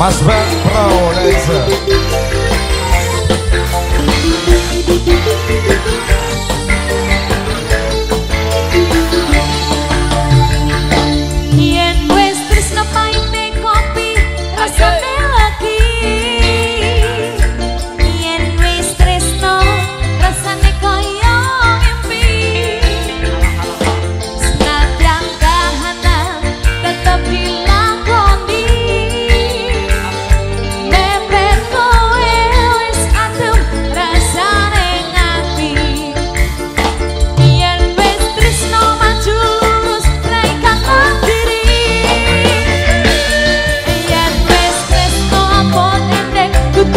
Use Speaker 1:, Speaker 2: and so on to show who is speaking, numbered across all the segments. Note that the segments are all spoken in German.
Speaker 1: Mas Bang Pro Laser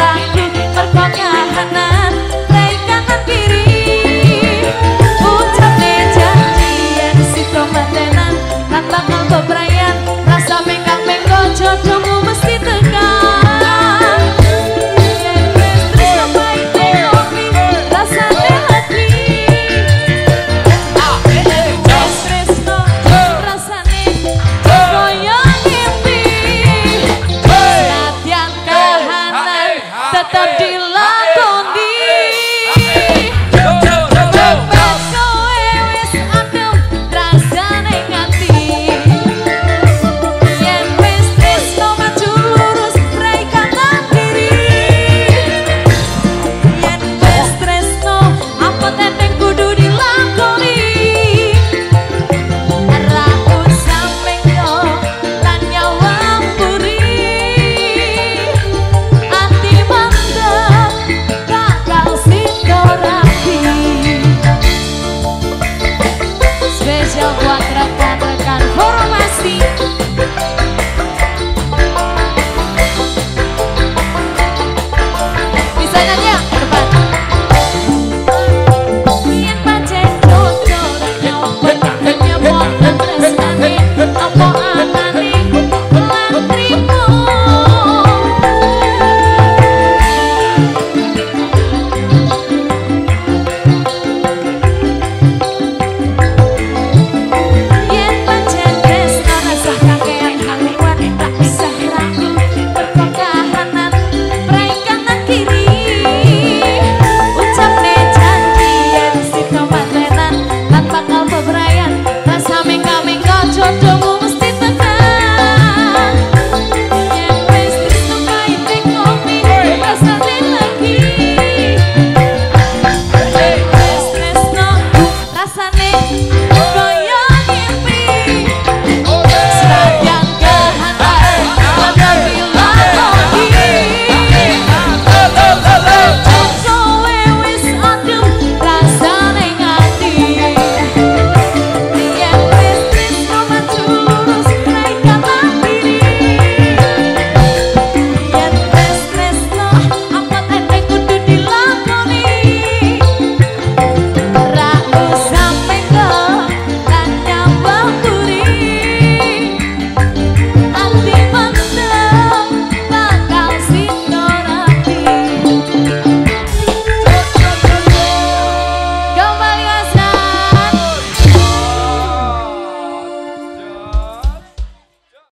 Speaker 2: sarangku terkonyah